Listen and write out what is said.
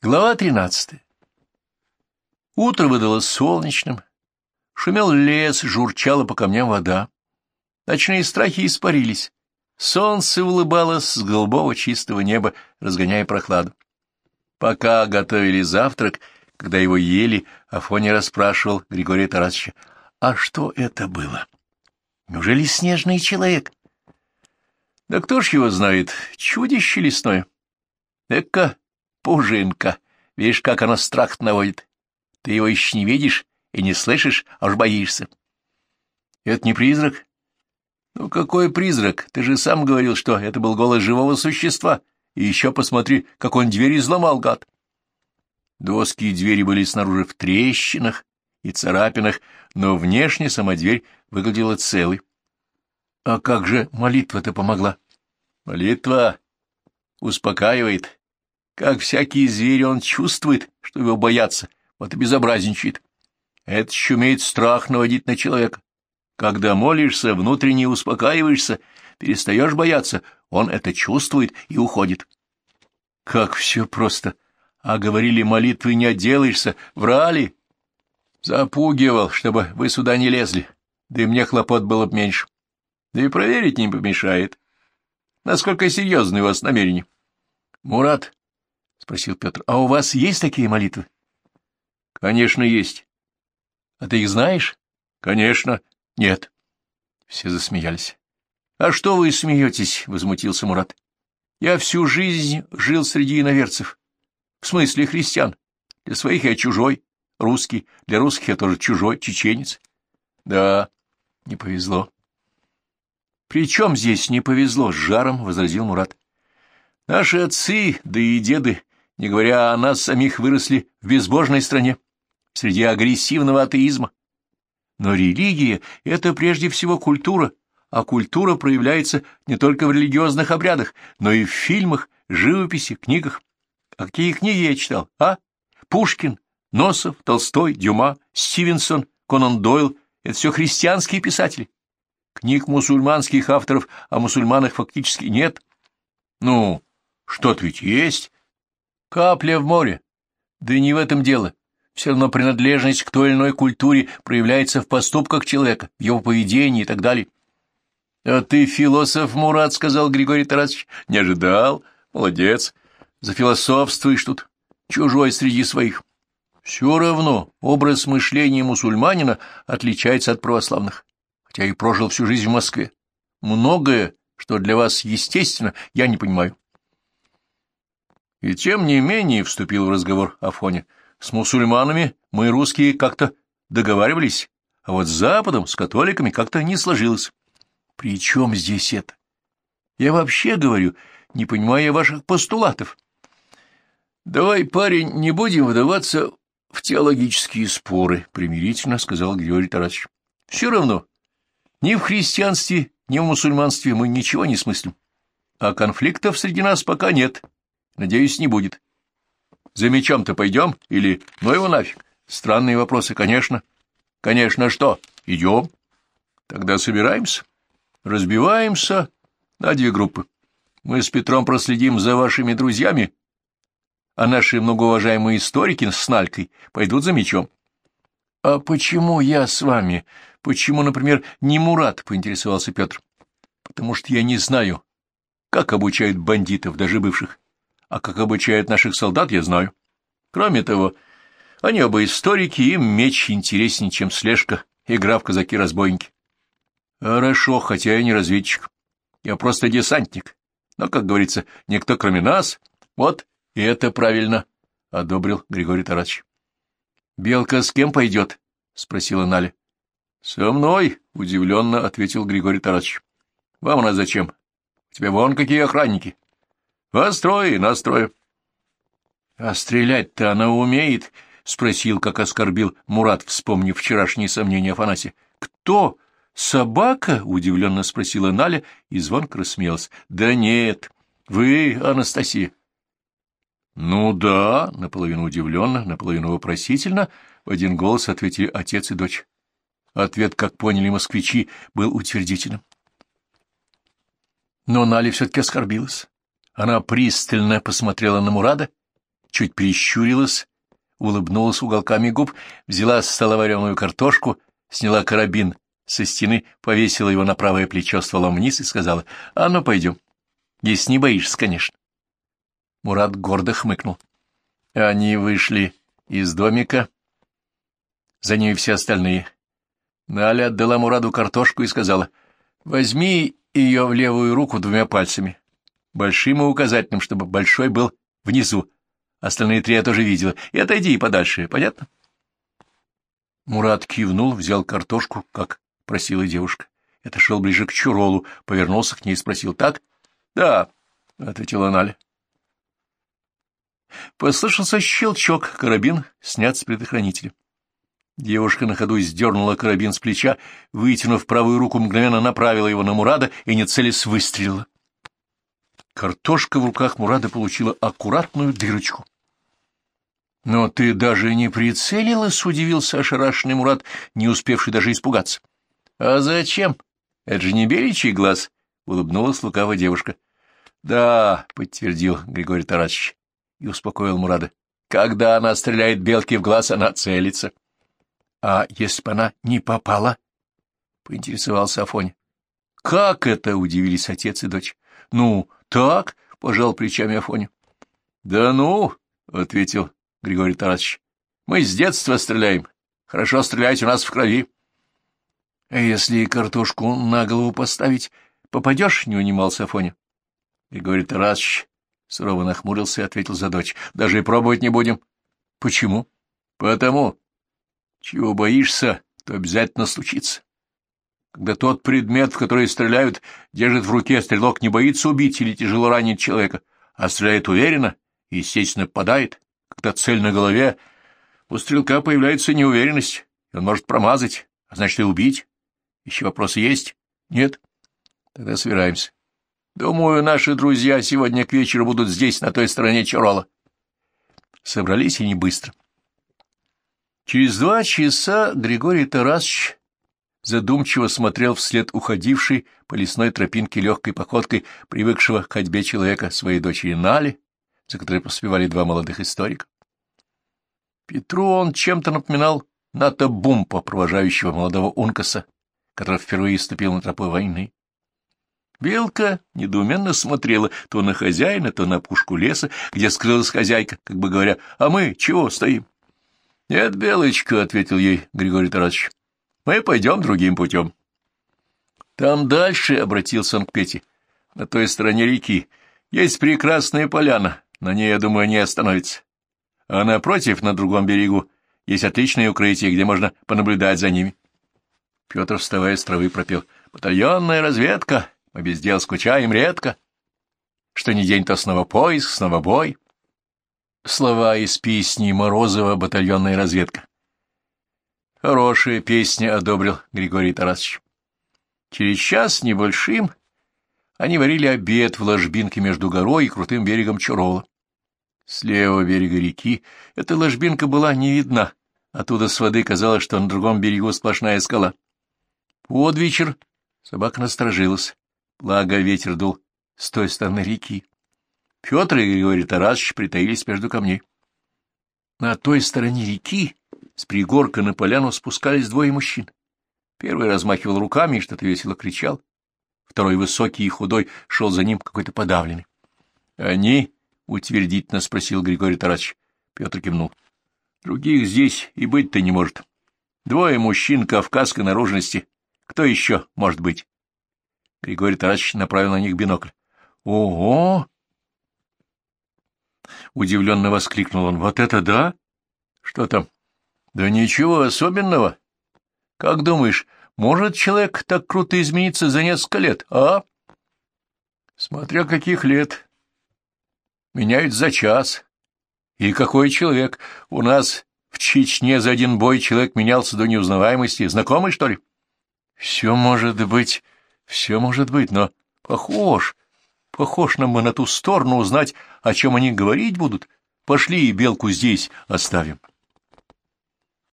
Глава 13. Утро выдалось солнечным. Шумел лес, журчала по камням вода. Ночные страхи испарились. Солнце улыбалось с голубого чистого неба, разгоняя прохладу. Пока готовили завтрак, когда его ели, Афоня расспрашивал Григория Тарасовича, «А что это было? Неужели снежный человек?» «Да кто ж его знает? Чудище лесное. Эка Пужинка. Видишь, как оно страх наводит. Ты его еще не видишь и не слышишь, а уж боишься. Это не призрак? Ну, какой призрак? Ты же сам говорил, что это был голос живого существа. И еще посмотри, как он дверь изломал, гад. Доски и двери были снаружи в трещинах и царапинах, но внешне сама дверь выглядела целой. А как же молитва-то помогла? Молитва успокаивает, как всякий зверь, он чувствует, что его боятся, вот и безобразничает. Это еще умеет страх наводить на человека. Когда молишься, внутренне успокаиваешься, перестаешь бояться, он это чувствует и уходит. Как все просто. А говорили, молитвы не отделаешься, врали. Запугивал, чтобы вы сюда не лезли, да и мне хлопот было бы меньше. Да и проверить не помешает. Насколько серьезны у вас намерения? Мурат, — спросил Петр. — А у вас есть такие молитвы? — Конечно, есть. — А ты их знаешь? — Конечно. — Нет. Все засмеялись. — А что вы смеетесь? — возмутился Мурат. — Я всю жизнь жил среди иноверцев. В смысле христиан. Для своих я чужой, русский. Для русских я тоже чужой, чеченец. — Да, не повезло. — При чем здесь не повезло? — с жаром возразил Мурат. — Наши отцы, да и деды не говоря о нас самих, выросли в безбожной стране, среди агрессивного атеизма. Но религия — это прежде всего культура, а культура проявляется не только в религиозных обрядах, но и в фильмах, живописи, книгах. А какие книги я читал, а? Пушкин, Носов, Толстой, Дюма, Стивенсон, Конан Дойл — это все христианские писатели. Книг мусульманских авторов о мусульманах фактически нет. Ну, что-то ведь есть, Капля в море. Да и не в этом дело. Все равно принадлежность к той или иной культуре проявляется в поступках человека, в его поведении и так далее. — А ты философ, Мурат, — сказал Григорий Тарасович. — Не ожидал. Молодец. Зафилософствуешь тут. Чужой среди своих. Все равно образ мышления мусульманина отличается от православных, хотя и прожил всю жизнь в Москве. Многое, что для вас естественно, я не понимаю. И тем не менее, — вступил в разговор Афоня, — с мусульманами мы, русские, как-то договаривались, а вот с Западом, с католиками как-то не сложилось. При чем здесь это? Я вообще говорю, не понимаю ваших постулатов. Давай, парень, не будем вдаваться в теологические споры, — примирительно сказал Григорий Тарасович. Все равно, ни в христианстве, ни в мусульманстве мы ничего не смыслим, а конфликтов среди нас пока нет. — Надеюсь, не будет. За мечом-то пойдем или ну его нафиг? Странные вопросы, конечно. Конечно, что? Идем. Тогда собираемся. Разбиваемся на две группы. Мы с Петром проследим за вашими друзьями, а наши многоуважаемые историки с Налькой пойдут за мечом. — А почему я с вами? Почему, например, не Мурат? — поинтересовался Петр. — Потому что я не знаю, как обучают бандитов, даже бывших а как обучают наших солдат, я знаю. Кроме того, они оба историки, им меч интереснее, чем слежка, игра в казаки-разбойники. Хорошо, хотя я не разведчик. Я просто десантник. Но, как говорится, никто кроме нас. Вот, и это правильно, — одобрил Григорий Тарасович. — Белка с кем пойдет? — спросила Наля. — Со мной, — удивленно ответил Григорий Тарасович. — Вам она зачем? У тебя вон какие охранники. — Построй, настрой. — А стрелять-то она умеет? — спросил, как оскорбил Мурат, вспомнив вчерашние сомнения Афанасия. — Кто? Собака? — удивленно спросила Наля и звонко рассмеялась. — Да нет, вы, Анастасия. — Ну да, наполовину удивленно, наполовину вопросительно, в один голос ответили отец и дочь. Ответ, как поняли москвичи, был утвердительным. Но Наля все-таки оскорбилась. Она пристально посмотрела на Мурада чуть прищурилась, улыбнулась уголками губ, взяла с стола вареную картошку, сняла карабин со стены, повесила его на правое плечо стволом вниз и сказала, «А ну, пойдем, если не боишься, конечно». Мурат гордо хмыкнул. Они вышли из домика, за ней все остальные. Наля отдала Мураду картошку и сказала, «Возьми ее в левую руку двумя пальцами, большим и указательным, чтобы большой был внизу. Остальные три я тоже видела. И отойди подальше, понятно?» Мурат кивнул, взял картошку, как просила девушка. Это шел ближе к Чуролу, повернулся к ней и спросил. «Так?» «Да», — ответила Наля. Послышался щелчок, карабин снят с предохранителя. Девушка на ходу сдернула карабин с плеча, вытянув правую руку, мгновенно направила его на Мурада и, не целясь, выстрелила. Картошка в руках Мурада получила аккуратную дырочку. — Но ты даже не прицелилась, — удивился ошарашенный Мурат, не успевший даже испугаться. — А зачем? Это же не беличий глаз, — улыбнулась лукавая девушка. — Да, — подтвердил Григорий Тарасович и успокоил Мурада. Когда она стреляет белки в глаз, она целится. — А если бы она не попала? — поинтересовался Афоня. — Как это? — удивились отец и дочь. — Ну, так, — пожал плечами Афоня. — Да ну, — ответил Григорий Тарасович. — Мы с детства стреляем. Хорошо стрелять у нас в крови. — А если картошку на голову поставить, попадешь? — не унимался Афоня. Григорий Тарасович сурово нахмурился и ответил за дочь. — Даже и пробовать не будем. — Почему? — Потому. Чего боишься, то обязательно случится. Когда тот предмет, в который стреляют, держит в руке, стрелок не боится убить или тяжело ранить человека, а стреляет уверенно и, естественно, попадает. Когда цель на голове, у стрелка появляется неуверенность, и он может промазать, а значит и убить. Еще вопросы есть? Нет? Тогда собираемся. Думаю, наши друзья сегодня к вечеру будут здесь, на той стороне Чарола. Собрались и не быстро. Через два часа Григорий Тарасович задумчиво смотрел вслед уходившей по лесной тропинке легкой походкой привыкшего к ходьбе человека своей дочери Нали, за которой поспевали два молодых историка. Петру он чем-то напоминал Ната Бумпа, провожающего молодого Ункаса, который впервые ступил на тропу войны. Белка недоуменно смотрела то на хозяина, то на пушку леса, где скрылась хозяйка, как бы говоря, «А мы чего стоим?» «Нет, Белочка», — ответил ей Григорий Тарасович, — «мы пойдем другим путем». «Там дальше», — обратился он к Пете, — «на той стороне реки есть прекрасная поляна, на ней, я думаю, не остановится. А напротив, на другом берегу, есть отличное укрытие, где можно понаблюдать за ними». Петр, вставая с травы, пропел, «Батальонная разведка». Мы без дел скучаем редко. Что ни день, то снова поиск, снова бой. Слова из песни Морозова «Батальонная разведка». Хорошая песня, одобрил Григорий Тарасович. Через час небольшим они варили обед в ложбинке между горой и крутым берегом Чурола. С левого берега реки эта ложбинка была не видна. Оттуда с воды казалось, что на другом берегу сплошная скала. Под вечер собака насторожилась. Благо ветер дул с той стороны реки. Петр и Григорий Тарасович притаились между камней. На той стороне реки с пригорка на поляну спускались двое мужчин. Первый размахивал руками и что-то весело кричал. Второй, высокий и худой, шел за ним какой-то подавленный. — Они? — утвердительно спросил Григорий Тарасович. Петр кивнул. — Других здесь и быть-то не может. Двое мужчин кавказской наружности. Кто еще может быть? Григорий Тарасович направил на них бинокль. «Ого!» Удивленно воскликнул он. «Вот это да? Что там?» «Да ничего особенного. Как думаешь, может человек так круто измениться за несколько лет, а?» «Смотря каких лет. Меняют за час. И какой человек? У нас в Чечне за один бой человек менялся до неузнаваемости. Знакомый, что ли?» «Все может быть...» Все может быть, но похож, похож нам мы на ту сторону узнать, о чем они говорить будут. Пошли и белку здесь оставим.